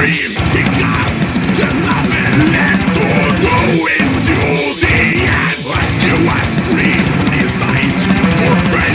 because there's nothing left to into the end. As you scream inside for pain,